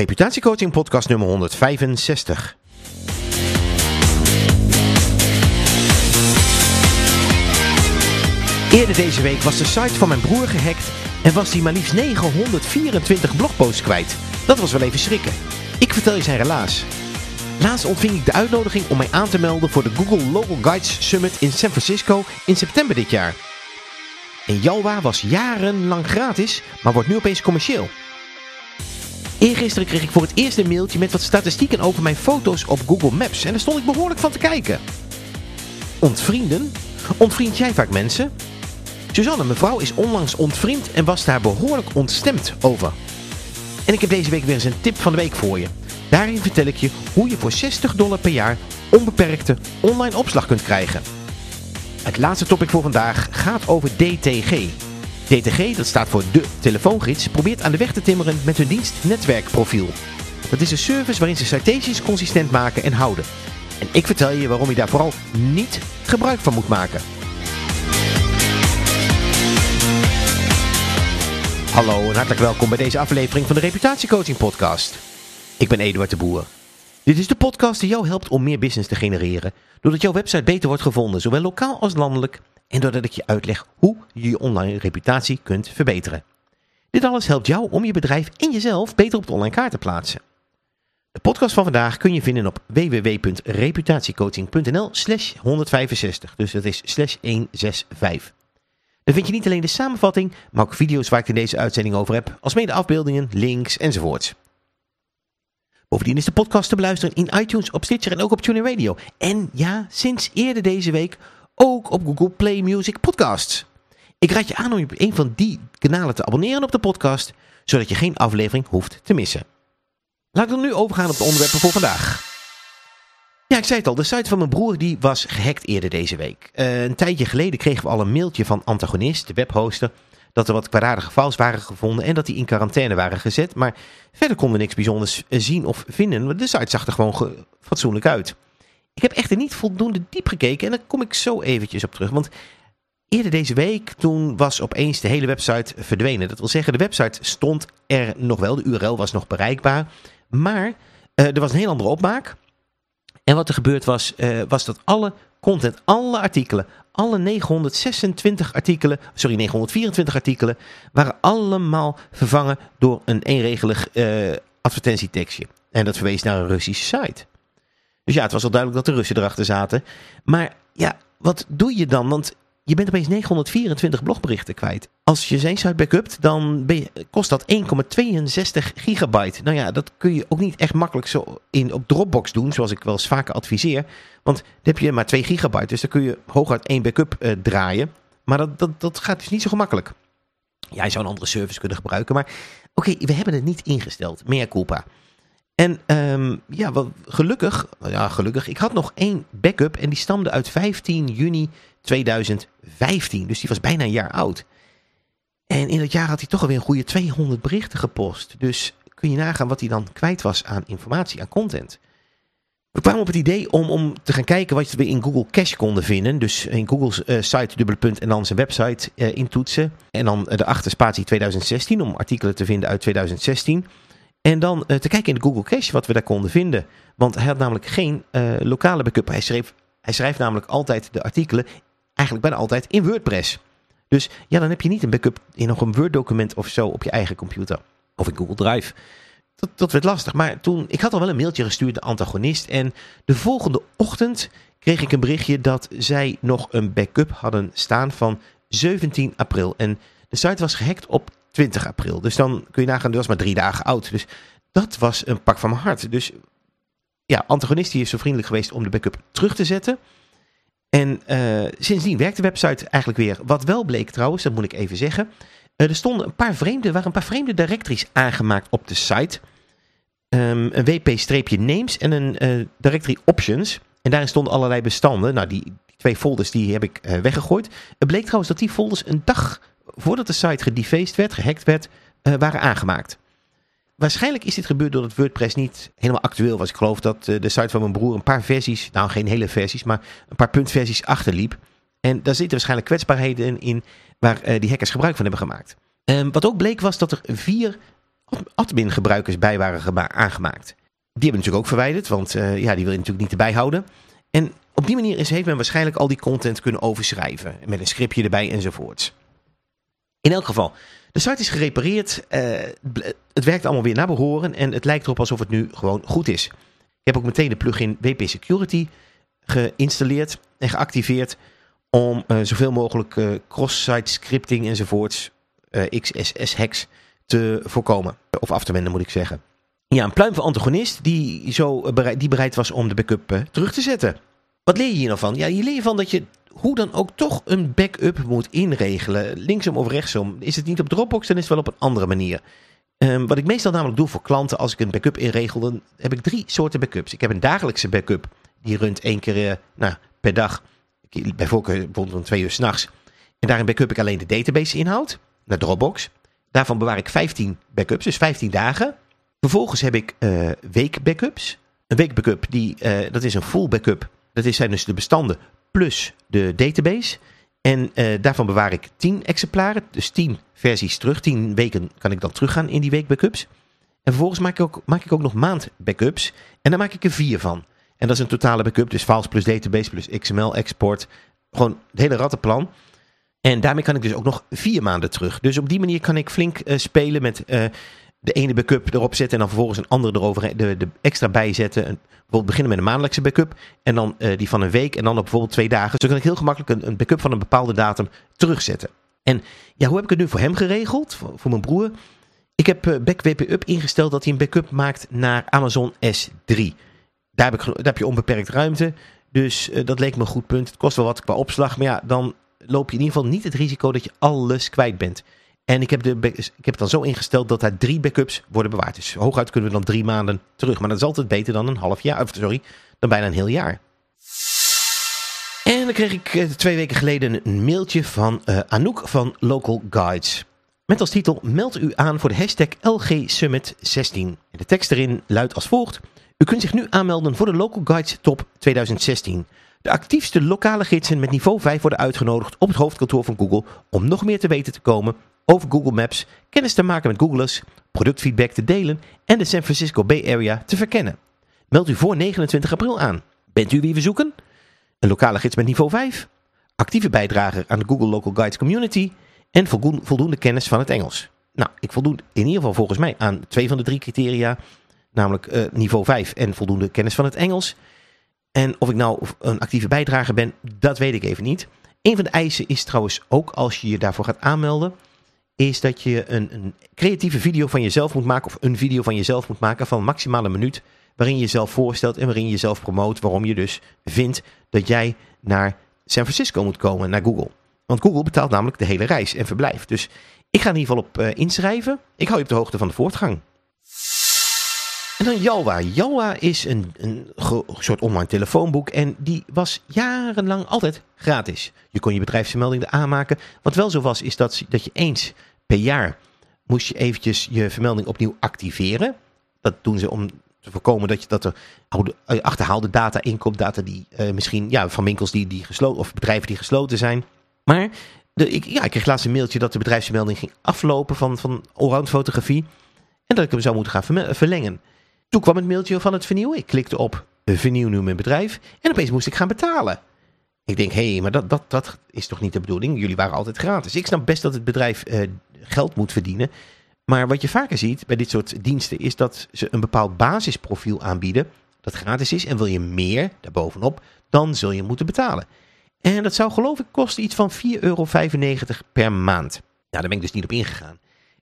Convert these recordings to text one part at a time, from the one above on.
Reputatiecoaching podcast nummer 165. Eerder deze week was de site van mijn broer gehackt en was hij maar liefst 924 blogposts kwijt. Dat was wel even schrikken. Ik vertel je zijn relaas. Laatst ontving ik de uitnodiging om mij aan te melden voor de Google Local Guides Summit in San Francisco in september dit jaar. En Jalwa was jarenlang gratis, maar wordt nu opeens commercieel. Eergisteren kreeg ik voor het eerst een mailtje met wat statistieken over mijn foto's op Google Maps. En daar stond ik behoorlijk van te kijken. Ontvrienden? Ontvriend jij vaak mensen? Suzanne, mevrouw, is onlangs ontvriend en was daar behoorlijk ontstemd over. En ik heb deze week weer eens een tip van de week voor je. Daarin vertel ik je hoe je voor 60 dollar per jaar onbeperkte online opslag kunt krijgen. Het laatste topic voor vandaag gaat over DTG. DTG, dat staat voor de telefoongids, probeert aan de weg te timmeren met hun dienst netwerkprofiel. Dat is een service waarin ze citations consistent maken en houden. En ik vertel je waarom je daar vooral niet gebruik van moet maken. Hallo en hartelijk welkom bij deze aflevering van de Reputatiecoaching podcast. Ik ben Eduard de Boer. Dit is de podcast die jou helpt om meer business te genereren, doordat jouw website beter wordt gevonden, zowel lokaal als landelijk, en doordat ik je uitleg hoe je je online reputatie kunt verbeteren. Dit alles helpt jou om je bedrijf en jezelf beter op de online kaart te plaatsen. De podcast van vandaag kun je vinden op www.reputatiecoaching.nl slash 165, dus dat is slash 165. Daar vind je niet alleen de samenvatting, maar ook video's waar ik in deze uitzending over heb, alsmede afbeeldingen, links enzovoorts. Bovendien is de podcast te beluisteren in iTunes, op Stitcher en ook op TuneIn Radio. En ja, sinds eerder deze week ook op Google Play Music Podcasts. Ik raad je aan om je op een van die kanalen te abonneren op de podcast, zodat je geen aflevering hoeft te missen. Laat ik dan nu overgaan op de onderwerpen voor vandaag. Ja, ik zei het al, de site van mijn broer die was gehackt eerder deze week. Uh, een tijdje geleden kregen we al een mailtje van Antagonist, de webhoster, dat er wat kwaadaardige files waren gevonden en dat die in quarantaine waren gezet. Maar verder konden we niks bijzonders eh, zien of vinden, de site zag er gewoon fatsoenlijk uit. Ik heb echter niet voldoende diep gekeken en daar kom ik zo eventjes op terug. Want eerder deze week, toen was opeens de hele website verdwenen. Dat wil zeggen, de website stond er nog wel, de URL was nog bereikbaar. Maar uh, er was een heel andere opmaak. En wat er gebeurd was, uh, was dat alle content, alle artikelen, alle 926 artikelen, sorry 924 artikelen, waren allemaal vervangen door een eenregelig uh, advertentietekstje. En dat verwees naar een Russische site. Dus ja, het was al duidelijk dat de Russen erachter zaten. Maar ja, wat doe je dan? Want je bent opeens 924 blogberichten kwijt. Als je zijn site backupt, dan je, kost dat 1,62 gigabyte. Nou ja, dat kun je ook niet echt makkelijk zo in, op Dropbox doen, zoals ik wel eens vaker adviseer. Want dan heb je maar 2 gigabyte, dus dan kun je hooguit één backup uh, draaien. Maar dat, dat, dat gaat dus niet zo gemakkelijk. Ja, je zou een andere service kunnen gebruiken, maar oké, we hebben het niet ingesteld. Meer culpa. En um, ja, wel, gelukkig, ja, gelukkig, ik had nog één backup en die stamde uit 15 juni 2015. Dus die was bijna een jaar oud. En in dat jaar had hij toch alweer een goede 200 berichten gepost. Dus kun je nagaan wat hij dan kwijt was aan informatie, aan content. We kwamen op het idee om, om te gaan kijken wat we in Google Cache konden vinden. Dus in Google's uh, site dubbele en dan zijn website uh, intoetsen. En dan de achterspatie 2016 om artikelen te vinden uit 2016. En dan uh, te kijken in de Google Cache wat we daar konden vinden. Want hij had namelijk geen lokale backup. Hij, schreef, hij schrijft namelijk altijd de artikelen eigenlijk bijna altijd in WordPress. Dus ja, dan heb je niet een backup in nog een Word document of zo op je eigen computer. Of in Google Drive. Dat, dat werd lastig. Maar toen, ik had al wel een mailtje gestuurd, de antagonist. En de volgende ochtend kreeg ik een berichtje dat zij nog een backup hadden staan van 17 april. En de site was gehackt op 20 april. Dus dan kun je nagaan, dat was maar drie dagen oud. Dus dat was een pak van mijn hart. Dus ja, antagonist die is zo vriendelijk geweest om de backup terug te zetten. En uh, sindsdien werkt de website eigenlijk weer. Wat wel bleek trouwens, dat moet ik even zeggen. Uh, er stonden een paar vreemde, waren een paar vreemde directories aangemaakt op de site. Um, een wp-names en een uh, directory options. En daarin stonden allerlei bestanden. Nou, die, die twee folders die heb ik weggegooid. Het bleek trouwens dat die folders een dag voordat de site gedefaced werd, gehackt werd, waren aangemaakt. Waarschijnlijk is dit gebeurd doordat WordPress niet helemaal actueel was. Ik geloof dat de site van mijn broer een paar versies, nou geen hele versies, maar een paar puntversies achterliep. En daar zitten waarschijnlijk kwetsbaarheden in waar die hackers gebruik van hebben gemaakt. Um, wat ook bleek was dat er vier admin gebruikers bij waren aangemaakt. Die hebben natuurlijk ook verwijderd, want ja, die wil je natuurlijk niet erbij houden. En op die manier is, heeft men waarschijnlijk al die content kunnen overschrijven. Met een scriptje erbij enzovoorts. In elk geval, de site is gerepareerd. Uh, het werkt allemaal weer naar behoren. En het lijkt erop alsof het nu gewoon goed is. Ik heb ook meteen de plugin WP Security geïnstalleerd en geactiveerd. Om uh, zoveel mogelijk uh, cross-site scripting enzovoorts, XSS-hacks, te voorkomen. Of af te wenden moet ik zeggen. Ja, een pluim van antagonist die, zo bereid, die bereid was om de backup terug te zetten. Wat leer je hier nou van? Ja, je leert van dat je hoe dan ook toch een backup moet inregelen. Linksom of rechtsom. Is het niet op Dropbox, dan is het wel op een andere manier. Um, wat ik meestal namelijk doe voor klanten als ik een backup inregel, dan heb ik drie soorten backups. Ik heb een dagelijkse backup. Die runt één keer uh, nou, per dag. Bijvoorbeeld om twee uur s'nachts. En daarin backup ik alleen de database inhoud. Naar Dropbox. Daarvan bewaar ik 15 backups, dus 15 dagen. Vervolgens heb ik uh, week backups. Een week backup, die, uh, dat is een full backup. Dat zijn dus de bestanden plus de database. En uh, daarvan bewaar ik 10 exemplaren, dus 10 versies terug. 10 weken kan ik dan teruggaan in die week backups. En vervolgens maak ik ook, maak ik ook nog maand backups. En daar maak ik er 4 van. En dat is een totale backup, dus files plus database plus XML export. Gewoon het hele rattenplan. En daarmee kan ik dus ook nog 4 maanden terug. Dus op die manier kan ik flink uh, spelen met uh, de ene backup erop zetten en dan vervolgens een andere erover, de, de extra bijzetten. Bijvoorbeeld beginnen met een maandelijkse backup en dan uh, die van een week en dan op bijvoorbeeld twee dagen. Zo kan ik heel gemakkelijk een, een backup van een bepaalde datum terugzetten. En ja, hoe heb ik het nu voor hem geregeld, voor, mijn broer? Ik heb uh, BackWP ingesteld dat hij een backup maakt naar Amazon S3. Daar heb, ik, heb je onbeperkt ruimte, dus uh, dat leek me een goed punt. Het kost wel wat qua opslag, maar ja, dan loop je in ieder geval niet het risico dat je alles kwijt bent. En ik heb, de, ik heb het dan zo ingesteld dat daar drie backups worden bewaard. Dus hooguit kunnen we dan drie maanden terug. Maar dat is altijd beter dan een half jaar. Sorry, dan bijna een heel jaar. En dan kreeg ik eh, twee weken geleden een mailtje van uh, Anouk van Local Guides. Met als titel meld u aan voor de hashtag LG Summit 16. De tekst erin luidt als volgt. U kunt zich nu aanmelden voor de Local Guides Top 2016. De actiefste lokale gidsen met niveau 5 worden uitgenodigd op het hoofdkantoor van Google om nog meer te weten te komen over Google Maps, kennis te maken met Googlers, productfeedback te delen en de San Francisco Bay Area te verkennen. Meld u voor 29 april aan. Bent u wie we zoeken? Een lokale gids met niveau 5, actieve bijdrager aan de Google Local Guides Community en voldoende kennis van het Engels. Nou, ik voldoen in ieder geval volgens mij aan twee van de drie criteria, namelijk uh, niveau 5 en voldoende kennis van het Engels. En of ik nou een actieve bijdrager ben, dat weet ik even niet. Een van de eisen is trouwens ook als je je daarvoor gaat aanmelden, is dat je een, een, creatieve video van jezelf moet maken, of een video van jezelf moet maken van maximaal een minuut, waarin je jezelf voorstelt en waarin je jezelf promoot, waarom je dus vindt dat jij naar San Francisco moet komen, naar Google. Want Google betaalt namelijk de hele reis en verblijf. Dus ik ga in ieder geval op uh, inschrijven. Ik hou je op de hoogte van de voortgang. En dan Jalwa. Jalwa is een, een soort online telefoonboek en die was jarenlang altijd gratis. Je kon je bedrijfsvermelding er aanmaken. Wat wel zo was, is dat, dat je eens per jaar moest je eventjes je vermelding opnieuw activeren. Dat doen ze om te voorkomen dat, je, dat er oude, eh, achterhaalde data inkomt. Data die uh, misschien ja, van winkels die, die gesloten of bedrijven die gesloten zijn. Maar de, ik, ja, ik kreeg laatst een mailtje dat de bedrijfsvermelding ging aflopen van, van allround fotografie. En dat ik hem zou moeten gaan verlengen. Toen kwam het mailtje van het vernieuwen. Ik klikte op vernieuw nu mijn bedrijf. En opeens moest ik gaan betalen. Ik denk, hé, hey, maar dat, dat, dat is toch niet de bedoeling? Jullie waren altijd gratis. Ik snap best dat het bedrijf uh, geld moet verdienen. Maar wat je vaker ziet bij dit soort diensten is dat ze een bepaald basisprofiel aanbieden. Dat gratis is. En wil je meer daarbovenop, dan zul je moeten betalen. En dat zou geloof ik kosten iets van 4,95 euro per maand. Nou, daar ben ik dus niet op ingegaan.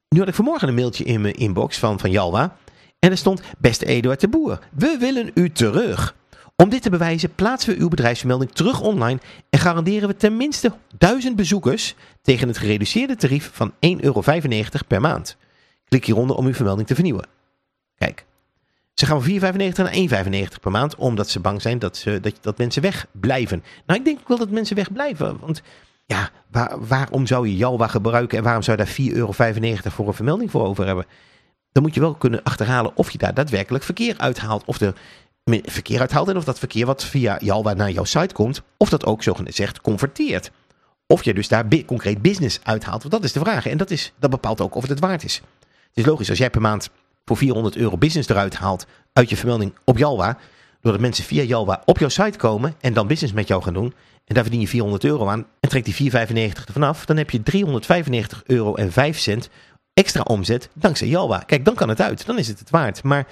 Nu had ik vanmorgen een mailtje in mijn inbox van, van Jalwa. En er stond, beste Eduard de Boer, we willen u terug. Om dit te bewijzen plaatsen we uw bedrijfsvermelding terug online en garanderen we tenminste 1000 bezoekers tegen het gereduceerde tarief van 1,95 euro per maand. Klik hieronder om uw vermelding te vernieuwen. Kijk, ze gaan van 4,95 naar 1,95 per maand omdat ze bang zijn dat, ze, dat, dat mensen wegblijven. Nou, ik denk wel dat mensen wegblijven, want ja, waar, waarom zou je Jalwa gebruiken en waarom zou je daar 4,95 euro voor een vermelding voor over hebben? Dan moet je wel kunnen achterhalen of je daar daadwerkelijk verkeer uithaalt. Of er verkeer uithaalt en of dat verkeer wat via Jalwa naar jouw site komt, of dat ook zogezegd converteert. Of je dus daar concreet business uithaalt, want dat is de vraag. En dat, is, dat bepaalt ook of het het waard is. Het is logisch, als jij per maand voor 400 euro business eruit haalt uit je vermelding op Jalwa, doordat mensen via Jalwa op jouw site komen en dan business met jou gaan doen, en daar verdien je 400 euro aan en trekt die 4,95 ervan af, dan heb je 395 euro en 5 cent extra omzet dankzij Jalwa. Kijk, dan kan het uit, dan is het het waard. Maar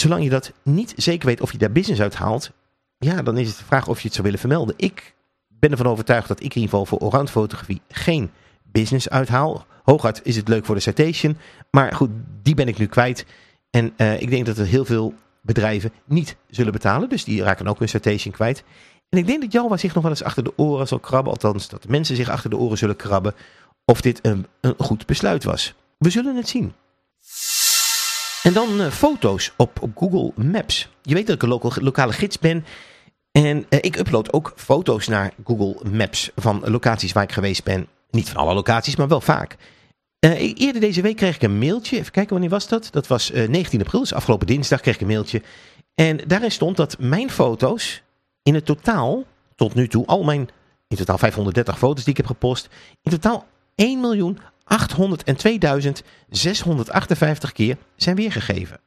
zolang je dat niet zeker weet of je daar business uit haalt, ja, dan is het de vraag of je het zou willen vermelden. Ik ben ervan overtuigd dat ik in ieder geval voor oranje fotografie geen business uithaal. Hooguit is het leuk voor de citation, maar goed, die ben ik nu kwijt. En uh, ik denk dat er heel veel bedrijven niet zullen betalen, dus die raken ook hun citation kwijt. En ik denk dat Jalwa zich nog wel eens achter de oren zal krabben, althans dat mensen zich achter de oren zullen krabben, of dit een, een goed besluit was. We zullen het zien. En dan uh, foto's op, Google Maps. Je weet dat ik een lokale gids ben. En uh, ik upload ook foto's naar Google Maps van locaties waar ik geweest ben. Niet van alle locaties, maar wel vaak. Uh, eerder deze week kreeg ik een mailtje. Even kijken, wanneer was dat? Dat was 19 april, dus afgelopen dinsdag kreeg ik een mailtje. En daarin stond dat mijn foto's in het totaal, tot nu toe, al mijn, in totaal 530 foto's die ik heb gepost, in totaal 1 miljoen 802.658 keer zijn weergegeven. 1,8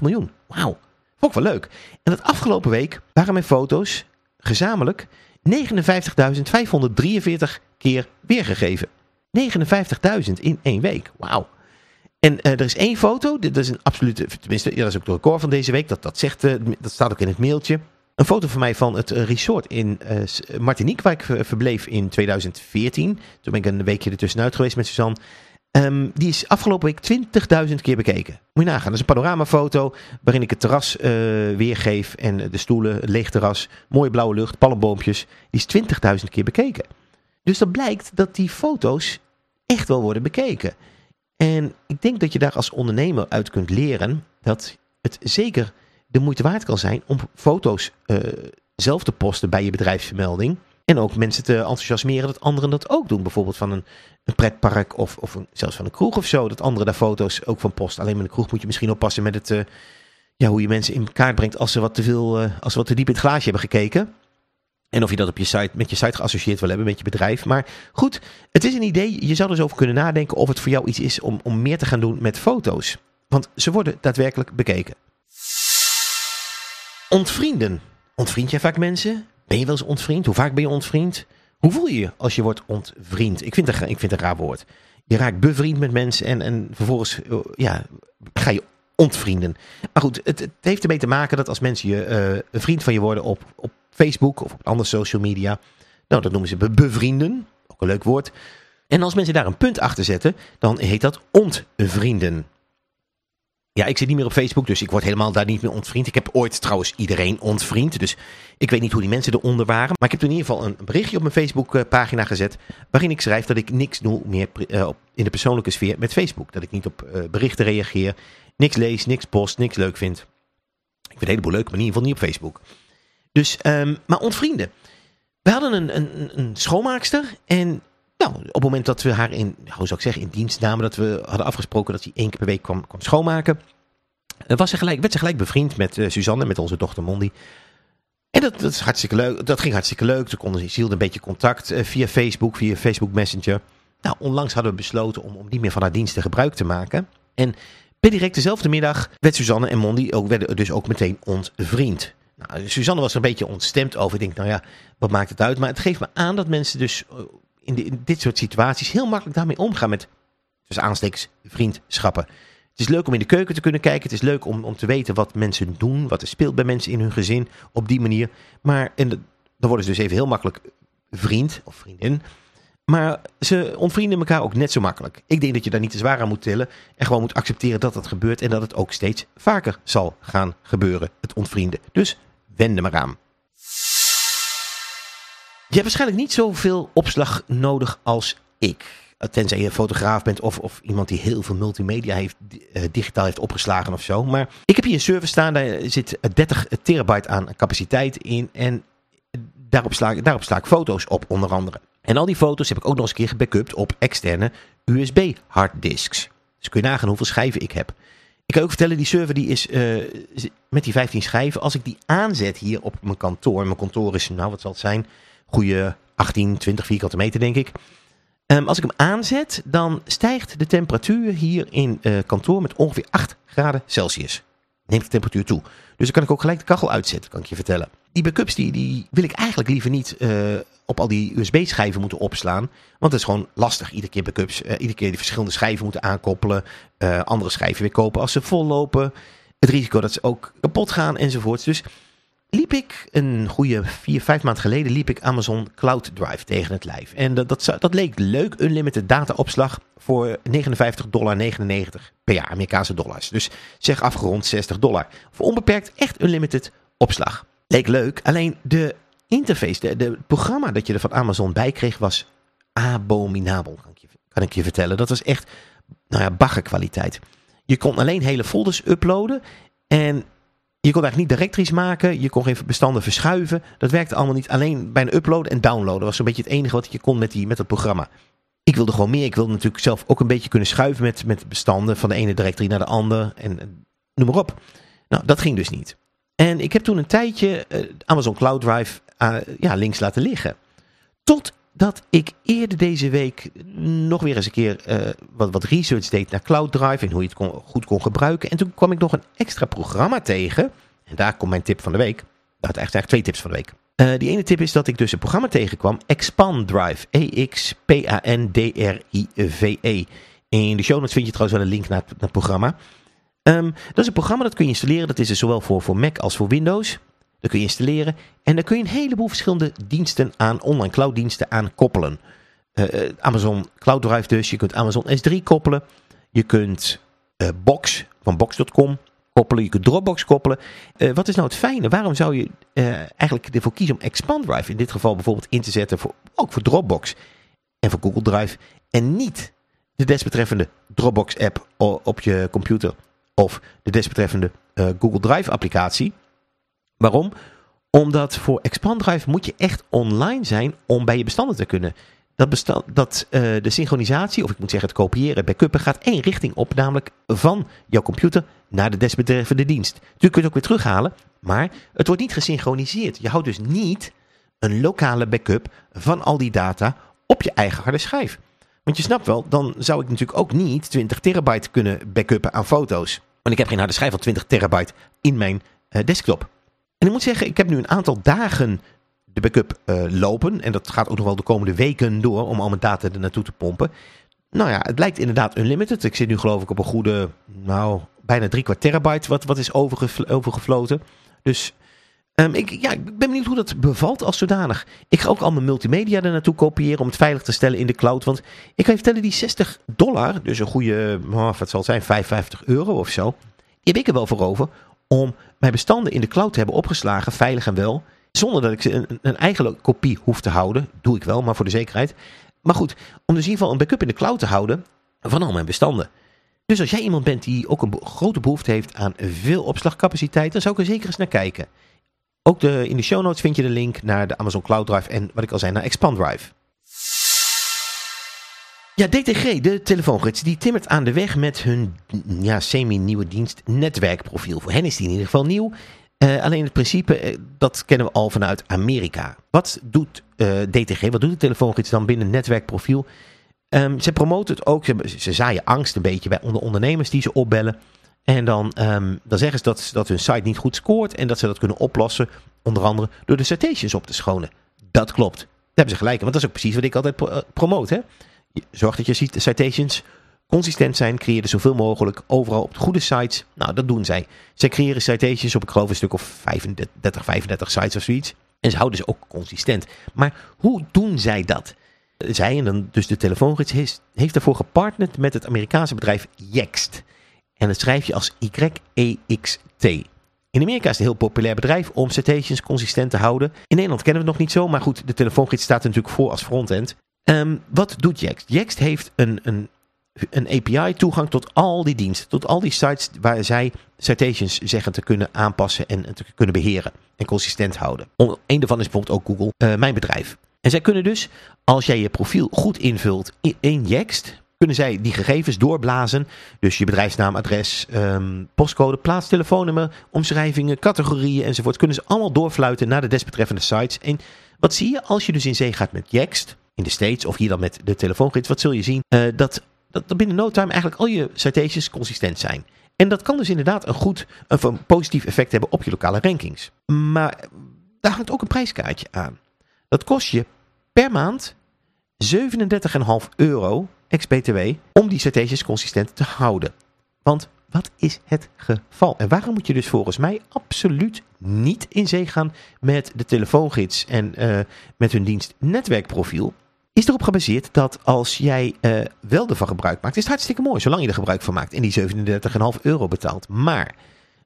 miljoen. Wauw. Vond wel leuk. En dat afgelopen week waren mijn foto's gezamenlijk 59.543 keer weergegeven. 59.000 in één week. Wauw. En uh, er is één foto, dit is een absolute, tenminste, ja, dat is ook de record van deze week, dat, dat, zegt, uh, dat staat ook in het mailtje. Een foto van mij van het resort in uh, Martinique, waar ik verbleef in 2014. Toen ben ik een weekje ertussenuit geweest met Suzanne. Um, die is afgelopen week 20.000 keer bekeken. Moet je nagaan. Dat is een panoramafoto waarin ik het terras weergeef en de stoelen, het leeg terras, mooie blauwe lucht, palmboompjes. Die is 20.000 keer bekeken. Dus dan blijkt dat die foto's echt wel worden bekeken. En ik denk dat je daar als ondernemer uit kunt leren dat het zeker de moeite waard kan zijn om foto's uh, zelf te posten bij je bedrijfsvermelding. En ook mensen te enthousiasmeren dat anderen dat ook doen. Bijvoorbeeld van een, pretpark of, of een, zelfs van een kroeg of zo. Dat anderen daar foto's ook van posten. Alleen met een kroeg moet je misschien oppassen met het, uh, ja, hoe je mensen in kaart brengt als ze wat te veel, uh, als ze wat te diep in het glaasje hebben gekeken. En of je dat op je site, met je site geassocieerd wil hebben, met je bedrijf. Maar goed, het is een idee. Je zou dus over kunnen nadenken of het voor jou iets is om, om meer te gaan doen met foto's. Want ze worden daadwerkelijk bekeken. Ontvrienden. Ontvriend jij vaak mensen? Ben je wel eens ontvriend? Hoe vaak ben je ontvriend? Hoe voel je je als je wordt ontvriend? Ik vind het, ik vind het een raar woord. Je raakt bevriend met mensen en, en vervolgens ja, ga je ontvrienden. Maar goed, het, het heeft ermee te maken dat als mensen je, uh, een vriend van je worden op, op Facebook of op andere social media. Nou, dat noemen ze bevrienden. Ook een leuk woord. En als mensen daar een punt achter zetten, dan heet dat ontvrienden. Ja, ik zit niet meer op Facebook, dus ik word helemaal daar niet meer ontvriend. Ik heb ooit trouwens iedereen ontvriend, dus ik weet niet hoe die mensen eronder waren. Maar ik heb in ieder geval een berichtje op mijn Facebook pagina gezet, waarin ik schrijf dat ik niks doe meer in de persoonlijke sfeer met Facebook. Dat ik niet op berichten reageer, niks lees, niks post, niks leuk vind. Ik vind een heleboel leuk, maar in ieder geval niet op Facebook. Dus, um, maar ontvrienden. We hadden een, een, een schoonmaakster en nou, op het moment dat we haar in, hoe zou ik zeggen, in dienst namen, dat we hadden afgesproken dat hij één keer per week kwam, kwam schoonmaken, was ze gelijk, werd ze gelijk bevriend met uh, Suzanne, met onze dochter Mondi. En dat, dat, is hartstikke leuk, dat ging hartstikke leuk. Ze konden ze een beetje contact uh, via Facebook, via Facebook Messenger. Nou, onlangs hadden we besloten om, om niet meer van haar diensten gebruik te maken. En per direct dezelfde middag werd Suzanne en Mondi ook, werden dus ook meteen ontvriend. Nou, Suzanne was er een beetje ontstemd over. Ik denk, nou ja, wat maakt het uit? Maar het geeft me aan dat mensen dus in, de, in dit soort situaties heel makkelijk daarmee omgaan met dus aanstekens vriendschappen. Het is leuk om in de keuken te kunnen kijken. Het is leuk om, om te weten wat mensen doen. Wat er speelt bij mensen in hun gezin. Op die manier. Maar en dan worden ze dus even heel makkelijk vriend of vriendin. Maar ze ontvrienden elkaar ook net zo makkelijk. Ik denk dat je daar niet te zwaar aan moet tillen. En gewoon moet accepteren dat dat gebeurt. En dat het ook steeds vaker zal gaan gebeuren. Het ontvrienden. Dus wend er maar aan. Je hebt waarschijnlijk niet zoveel opslag nodig als ik. Tenzij je fotograaf bent of, of iemand die heel veel multimedia heeft, uh, digitaal heeft opgeslagen of zo. Maar ik heb hier een server staan, daar zit 30 terabyte aan capaciteit in. En daarop sla, daarop sla ik foto's op onder andere. En al die foto's heb ik ook nog eens een keer gebackupt op externe USB harddisks. Dus kun je nagaan hoeveel schijven ik heb. Ik kan ook vertellen, die server die is met die 15 schijven. Als ik die aanzet hier op mijn kantoor. Mijn kantoor is, nou wat zal het zijn, goede 18, 20 vierkante meter denk ik. Ehm, als ik hem aanzet, dan stijgt de temperatuur hier in uh, kantoor met ongeveer 8 graden Celsius. Neemt de temperatuur toe. Dus dan kan ik ook gelijk de kachel uitzetten, kan ik je vertellen. Die backups die, die wil ik eigenlijk liever niet uh, op al die USB-schijven moeten opslaan. Want het is gewoon lastig. Iedere keer backups, uh, iedere keer die verschillende schijven moeten aankoppelen. andere schijven weer kopen als ze vollopen. Het risico dat ze ook kapot gaan enzovoorts. Dus liep ik een goede vier, vijf maanden geleden liep ik Amazon Cloud Drive tegen het lijf. En dat, dat, dat leek leuk, unlimited dataopslag voor 59,99 dollar per jaar, Amerikaanse dollars. Dus zeg afgerond 60 dollar. Voor onbeperkt echt unlimited opslag. Leek leuk, alleen de interface, de programma dat je er van Amazon bij kreeg was abominabel, kan ik je, kan ik je vertellen. Dat was echt, nou ja, baggerkwaliteit. Je kon alleen hele folders uploaden en je kon eigenlijk niet directories maken. Je kon geen bestanden verschuiven. Dat werkte allemaal niet. Alleen bij een upload en downloaden was zo'n beetje het enige wat je kon met, die, met het programma. Ik wilde gewoon meer. Ik wilde natuurlijk zelf ook een beetje kunnen schuiven met, met bestanden van de ene directory naar de andere. En noem maar op. Nou, dat ging dus niet. En ik heb toen een tijdje uh, Amazon Cloud Drive uh, ja, links laten liggen. Tot dat ik eerder deze week nog weer eens een keer uh, wat, wat research deed naar Cloud Drive en hoe je het goed kon gebruiken. En toen kwam ik nog een extra programma tegen. En daar komt mijn tip van de week. Nou, eigenlijk twee tips van de week. Uh, die ene tip is dat ik dus een programma tegenkwam. Expand Drive. E-X-P-A-N-D-R-I-V-E. In de show notes vind je trouwens wel een link naar het, programma. Um, dat is een programma dat kun je installeren. Dat is er zowel voor, voor Mac als voor Windows. Dat kun je installeren. En daar kun je een heleboel verschillende diensten aan, online clouddiensten aan koppelen. Uh, Amazon Cloud Drive dus. Je kunt Amazon S3 koppelen. Je kunt uh, Box van Box.com koppelen. Je kunt Dropbox koppelen. Wat is nou het fijne? Waarom zou je eigenlijk ervoor kiezen om Expand Drive in dit geval bijvoorbeeld in te zetten, voor, ook voor Dropbox en voor Google Drive. En niet de desbetreffende Dropbox app op je computer of de desbetreffende Google Drive applicatie. Waarom? Omdat voor Expand Drive moet je echt online zijn om bij je bestanden te kunnen. Dat, bestand, dat uh, de synchronisatie, of ik moet zeggen het kopiëren, backuppen, gaat één richting op. Namelijk van jouw computer naar de desbetreffende dienst. Kun je het ook weer terughalen, maar het wordt niet gesynchroniseerd. Je houdt dus niet een lokale backup van al die data op je eigen harde schijf. Want je snapt wel, dan zou ik natuurlijk ook niet 20 terabyte kunnen backuppen aan foto's. Want ik heb geen harde schijf van 20 terabyte in mijn uh, desktop. En ik moet zeggen, ik heb nu een aantal dagen de backup uh, lopen. En dat gaat ook nog wel de komende weken door om al mijn data er naartoe te pompen. Nou ja, het lijkt inderdaad unlimited. Ik zit nu geloof ik op een goede, nou, bijna drie kwart terabyte wat, wat is overgefloten. Dus um, ik, ja, ik ben benieuwd hoe dat bevalt als zodanig. Ik ga ook al mijn multimedia er naartoe kopiëren om het veilig te stellen in de cloud. Want ik ga je vertellen, die 60 dollar, dus een goede, oh, wat zal het zijn, 55 euro of zo. Die heb ik er wel voor over om mijn bestanden in de cloud te hebben opgeslagen, veilig en wel. Zonder dat ik ze een, een eigen kopie hoef te houden. Doe ik wel, maar voor de zekerheid. Maar goed, om dus in ieder geval een backup in de cloud te houden van al mijn bestanden. Dus als jij iemand bent die ook een grote behoefte heeft aan veel opslagcapaciteit, dan zou ik er zeker eens naar kijken. Ook de, in de show notes vind je de link naar de Amazon Cloud Drive en wat ik al zei, naar Expand Drive. Ja, DTG, de telefoongids, die timmert aan de weg met hun ja, semi-nieuwe dienst netwerkprofiel. Voor hen is die in ieder geval nieuw. Uh, alleen het principe, uh, dat kennen we al vanuit Amerika. Wat doet uh, DTG, wat doet de telefoongids dan binnen netwerkprofiel? Um, ze promoten het ook, ze, ze, zaaien angst een beetje bij onder ondernemers die ze opbellen. En dan, um, dan zeggen ze dat, dat hun site niet goed scoort en dat ze dat kunnen oplossen. Onder andere door de citations op te schonen. Dat klopt. Daar hebben ze gelijk want dat is ook precies wat ik altijd pro promote. Hè? Zorg dat je citations consistent zijn. Creëer er zoveel mogelijk overal op de goede sites. Nou, dat doen zij. Zij creëren citations op, ik geloof, een stuk of 35, 35 sites of zoiets. En ze houden ze ook consistent. Maar hoe doen zij dat? Zij, en dan dus de telefoongids, heeft, ervoor gepartnerd met het Amerikaanse bedrijf Yext. En dat schrijf je als Y-E-X-T. In Amerika is het een heel populair bedrijf om citations consistent te houden. In Nederland kennen we het nog niet zo, maar goed, de telefoongids staat er natuurlijk voor als frontend. Um, wat doet Jext? Jext heeft een, een, een API toegang tot al die diensten. Tot al die sites waar zij citations zeggen te kunnen aanpassen en te kunnen beheren. En consistent houden. Een daarvan is bijvoorbeeld ook Google, uh, mijn bedrijf. En zij kunnen dus, als jij je profiel goed invult in, Jext, kunnen zij die gegevens doorblazen. Dus je bedrijfsnaam, adres, um, postcode, plaats, telefoonnummer, omschrijvingen, categorieën enzovoort. Kunnen ze allemaal doorfluiten naar de desbetreffende sites. En wat zie je als je dus in zee gaat met Jext? In de States of hier dan met de telefoongids, wat zul je zien? Uh, dat, dat binnen no time eigenlijk al je citations consistent zijn. En dat kan dus inderdaad een goed, of een positief effect hebben op je lokale rankings. Maar daar hangt ook een prijskaartje aan. Dat kost je per maand 37,5 euro ex-BTW om die citations consistent te houden. Want wat is het geval? En waarom moet je dus volgens mij absoluut niet in zee gaan met de telefoongids en uh, met hun dienst netwerkprofiel? Is erop gebaseerd dat als jij uh, wel ervan gebruik maakt, is het hartstikke mooi, zolang je er gebruik van maakt en die 37,5 euro betaalt. Maar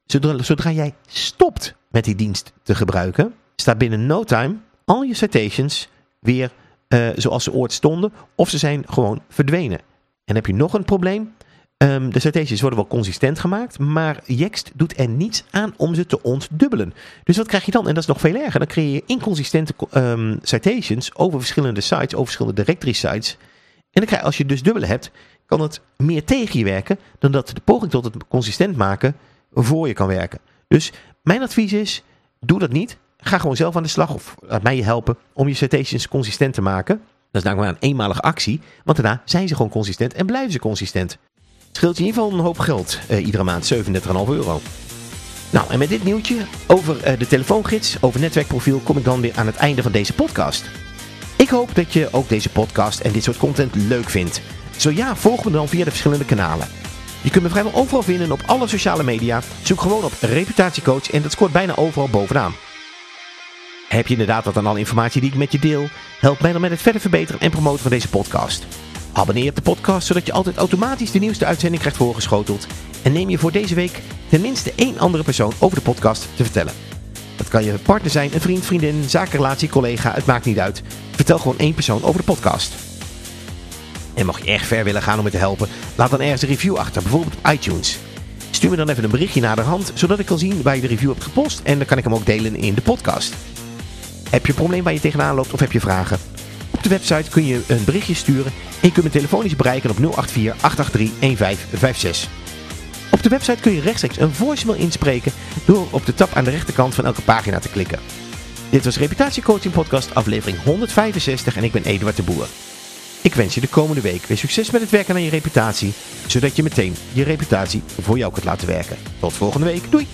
zodra, zodra jij stopt met die dienst te gebruiken, staat binnen no time al je citations weer uh, zoals ze ooit stonden, of ze zijn gewoon verdwenen. En heb je nog een probleem? Um, de citations worden wel consistent gemaakt, maar Jext doet er niets aan om ze te ontdubbelen. Dus wat krijg je dan? En dat is nog veel erger. Dan creëer je inconsistente um, citations over verschillende sites, over verschillende directory sites. En dan krijg je, als je dus dubbele hebt, kan het meer tegen je werken dan dat de poging tot het consistent maken voor je kan werken. Dus mijn advies is, doe dat niet. Ga gewoon zelf aan de slag of laat mij je helpen om je citations consistent te maken. Dat is namelijk maar een eenmalige actie, want daarna zijn ze gewoon consistent en blijven ze consistent. Scheelt je in ieder geval een hoop geld uh, iedere maand, 37,5 euro. Nou, en met dit nieuwtje over uh, de telefoongids, over netwerkprofiel, kom ik dan weer aan het einde van deze podcast. Ik hoop dat je ook deze podcast en dit soort content leuk vindt. Zo ja, volg me dan via de verschillende kanalen. Je kunt me vrijwel overal vinden op alle sociale media. Zoek gewoon op reputatiecoach en dat scoort bijna overal bovenaan. Heb je inderdaad wat aan alle informatie die ik met je deel? Help mij dan met het verder verbeteren en promoten van deze podcast. Abonneer op de podcast zodat je altijd automatisch de nieuwste uitzending krijgt voorgeschoteld. En neem je voor deze week tenminste één andere persoon over de podcast te vertellen. Dat kan je partner zijn, een vriend, vriendin, zakenrelatie, collega, het maakt niet uit. Vertel gewoon één persoon over de podcast. En mocht je erg ver willen gaan om me te helpen, laat dan ergens een review achter, bijvoorbeeld op iTunes. Stuur me dan even een berichtje naar de hand, zodat ik kan zien waar je de review hebt gepost en dan kan ik hem ook delen in de podcast. Heb je een probleem waar je tegenaan loopt of heb je vragen? De website kun je een berichtje sturen en je kunt me telefonisch bereiken op 084 883 1556. Op de website kun je rechtstreeks een voicemail inspreken door op de tab aan de rechterkant van elke pagina te klikken. Dit was Reputatiecoaching Podcast aflevering 165 en ik ben Eduard de Boer. Ik wens je de komende week weer succes met het werken aan je reputatie, zodat je meteen je reputatie voor jou kunt laten werken. Tot volgende week, doei!